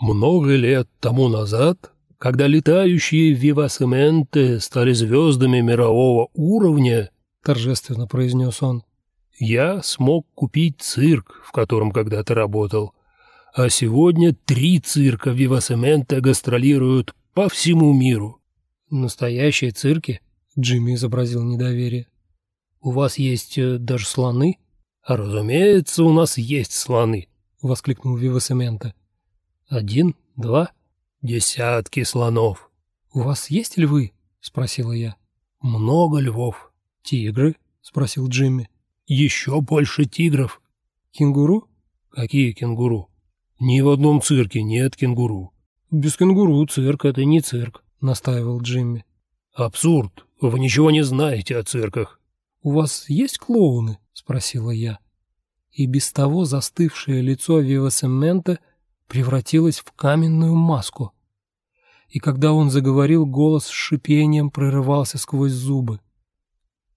Много лет тому назад, когда летающие вивасементы стали звездами мирового уровня, торжественно произнес он, я смог купить цирк, в котором когда-то работал. А сегодня три цирка Вивасемента гастролируют по всему миру. Настоящие цирки? Джимми изобразил недоверие. У вас есть э, даже слоны? Разумеется, у нас есть слоны, воскликнул Вивасемента. Один, два, десятки слонов. У вас есть львы? спросила я. Много львов. Тигры? спросил Джимми. Еще больше тигров. Кенгуру? Какие кенгуру? Ни в одном цирке нет кенгуру. Без кенгуру цирк — это не цирк, настаивал Джимми. Абсурд. Вы ничего не знаете о цирках. У вас есть клоуны? спросила я. И без того застывшее лицо Вивасемента превратилось в каменную маску. И когда он заговорил, голос с шипением прорывался сквозь зубы.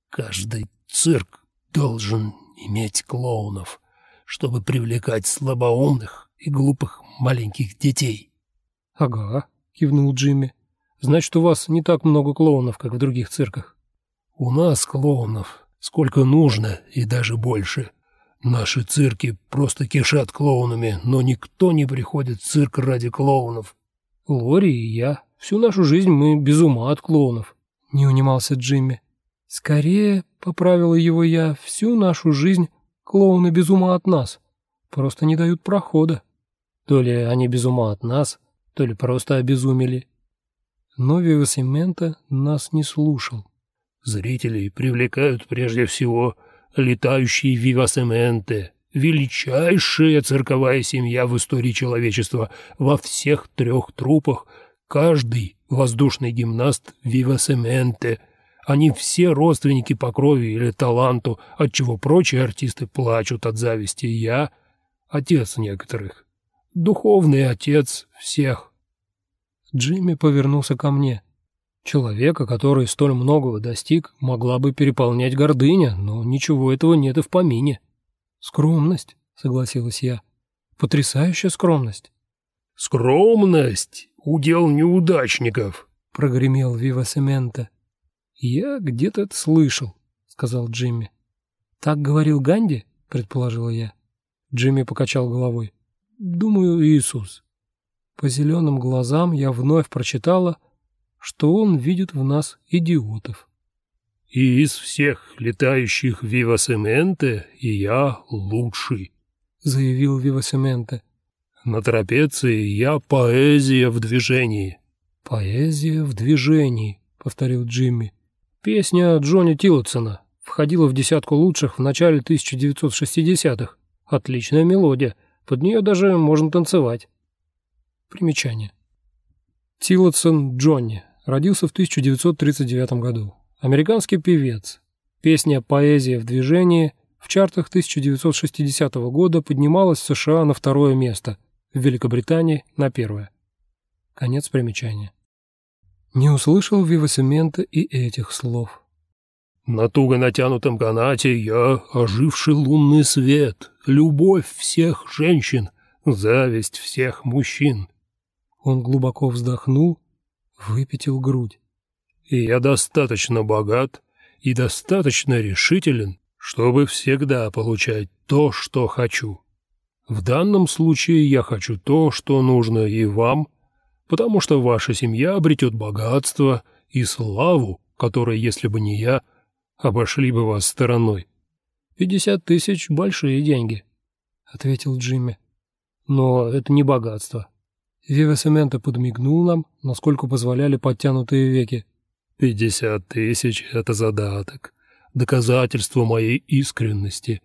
Каждый цирк должен иметь клоунов, чтобы привлекать слабоумных и глупых маленьких детей. — Ага, — кивнул Джимми. — Значит, у вас не так много клоунов, как в других цирках. — У нас клоунов сколько нужно и даже больше. Наши цирки просто кишат клоунами, но никто не приходит в цирк ради клоунов. — Лори и я. Всю нашу жизнь мы без ума от клоунов. Не унимался Джимми. Скорее, — поправила его я, — всю нашу жизнь клоуны без ума от нас. Просто не дают прохода. То ли они без ума от нас, то ли просто обезумели. Но Вивасимента нас не слушал. Зрителей привлекают прежде всего летающие Вивасементы, величайшая цирковая семья в истории человечества. Во всех трех трупах каждый воздушный гимнаст Вивасементе. Они все родственники по крови или таланту, отчего прочие артисты плачут от зависти. Я — отец некоторых духовный отец всех. Джимми повернулся ко мне. Человека, который столь многого достиг, могла бы переполнять гордыня, но ничего этого нет и в помине. Скромность, согласилась я. Потрясающая скромность. Скромность — удел неудачников, прогремел Вива Семента. Я где-то это слышал, сказал Джимми. Так говорил Ганди, предположила я. Джимми покачал головой. Думаю, Иисус. По зеленым глазам я вновь прочитала, что он видит в нас идиотов. И из всех летающих Вивасементе я лучший, заявил Вивасементе. На трапеции я поэзия в движении. Поэзия в движении, повторил Джимми. Песня Джонни Тиллотсона входила в десятку лучших в начале 1960-х. Отличная мелодия. Под нее даже можно танцевать. Примечание. Тиллотсон Джонни. Родился в 1939 году. Американский певец. Песня «Поэзия в движении» в чартах 1960 года поднималась в США на второе место, в Великобритании на первое. Конец примечания. Не услышал Вивасимента и этих слов. На туго натянутом канате я оживший лунный свет, любовь всех женщин, зависть всех мужчин. Он глубоко вздохнул, выпятил грудь. И я достаточно богат и достаточно решителен, чтобы всегда получать то, что хочу. В данном случае я хочу то, что нужно и вам, потому что ваша семья обретет богатство и славу, которой, если бы не я, обошли бы вас стороной. «Пятьдесят тысяч — большие деньги», — ответил Джимми. «Но это не богатство». Вивасемента подмигнул нам, насколько позволяли подтянутые веки. «Пятьдесят тысяч — это задаток, доказательство моей искренности,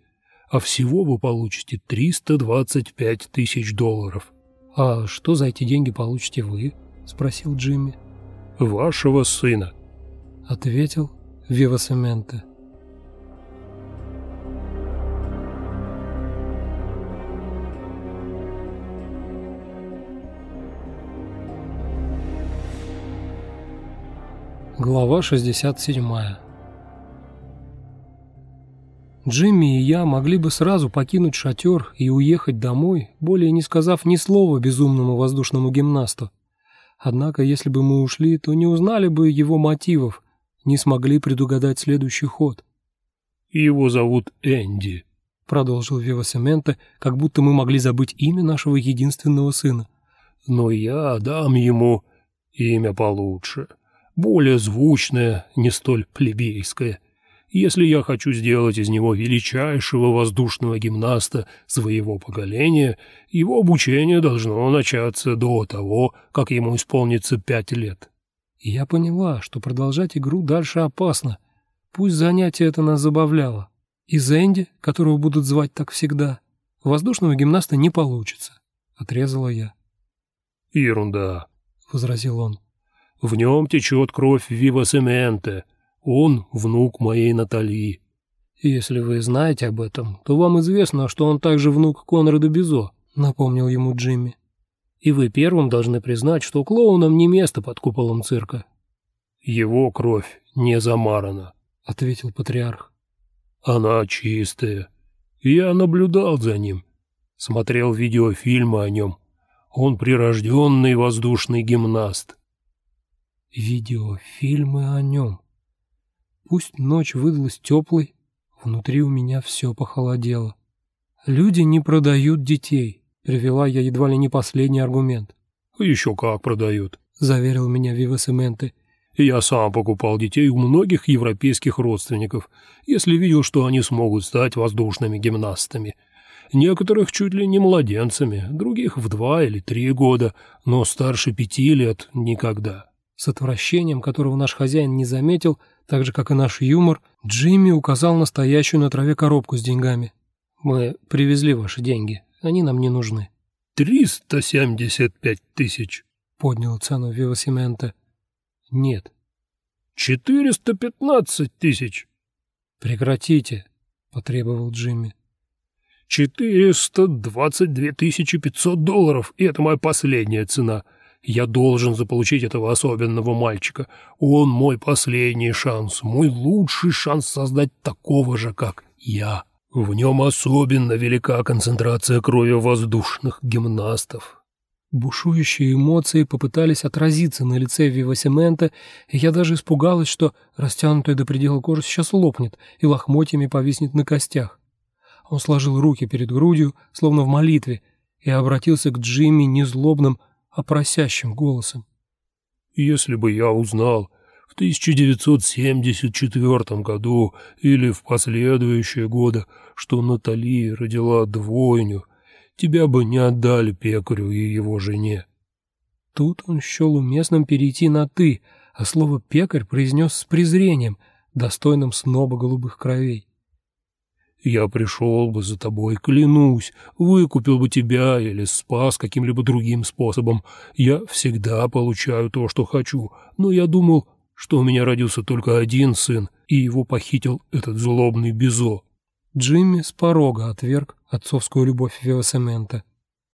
а всего вы получите триста двадцать пять тысяч долларов». «А что за эти деньги получите вы?» — спросил Джимми. «Вашего сына», — ответил Вивасементе. Глава 67 Джимми и я могли бы сразу покинуть шатер и уехать домой, более не сказав ни слова безумному воздушному гимнасту. Однако, если бы мы ушли, то не узнали бы его мотивов, не смогли предугадать следующий ход. «Его зовут Энди», — продолжил Вива Сементе, как будто мы могли забыть имя нашего единственного сына. «Но я дам ему имя получше, более звучное, не столь плебейское» если я хочу сделать из него величайшего воздушного гимнаста своего поколения, его обучение должно начаться до того, как ему исполнится пять лет. И я поняла, что продолжать игру дальше опасно. Пусть занятие это нас забавляло. Из Энди, которого будут звать так всегда, воздушного гимнаста не получится, — отрезала я. «Ерунда», — возразил он. «В нем течет кровь Вива Сементе, он внук моей Натали. Если вы знаете об этом, то вам известно, что он также внук Конрада Бизо, напомнил ему Джимми. И вы первым должны признать, что клоунам не место под куполом цирка. Его кровь не замарана, ответил патриарх. Она чистая. Я наблюдал за ним, смотрел видеофильмы о нем. Он прирожденный воздушный гимнаст. Видеофильмы о нем. Пусть ночь выдалась теплой, внутри у меня все похолодело. «Люди не продают детей», — привела я едва ли не последний аргумент. «Еще как продают», — заверил меня Вивасементе. «Я сам покупал детей у многих европейских родственников, если видел, что они смогут стать воздушными гимнастами. Некоторых чуть ли не младенцами, других в два или три года, но старше пяти лет никогда». С отвращением, которого наш хозяин не заметил, так же, как и наш юмор, Джимми указал настоящую на траве коробку с деньгами. «Мы привезли ваши деньги. Они нам не нужны». «Триста семьдесят пять тысяч», — поднял цену Вивасименто. «Нет». «Четыреста пятнадцать тысяч». «Прекратите», — потребовал Джимми. «Четыреста двадцать две тысячи пятьсот долларов, и это моя последняя цена». Я должен заполучить этого особенного мальчика. Он мой последний шанс, мой лучший шанс создать такого же, как я. В нем особенно велика концентрация крови воздушных гимнастов. Бушующие эмоции попытались отразиться на лице Вивасимента, и я даже испугалась, что растянутая до предела кожа сейчас лопнет и лохмотьями повиснет на костях. Он сложил руки перед грудью, словно в молитве, и обратился к Джимми незлобным, а просящим голосом. «Если бы я узнал в 1974 году или в последующие годы, что Натали родила двойню, тебя бы не отдали пекарю и его жене». Тут он счел уместным перейти на «ты», а слово «пекарь» произнес с презрением, достойным сноба голубых кровей. Я пришел бы за тобой, клянусь, выкупил бы тебя или спас каким-либо другим способом. Я всегда получаю то, что хочу, но я думал, что у меня родился только один сын, и его похитил этот злобный Бизо». Джимми с порога отверг отцовскую любовь Виосемента.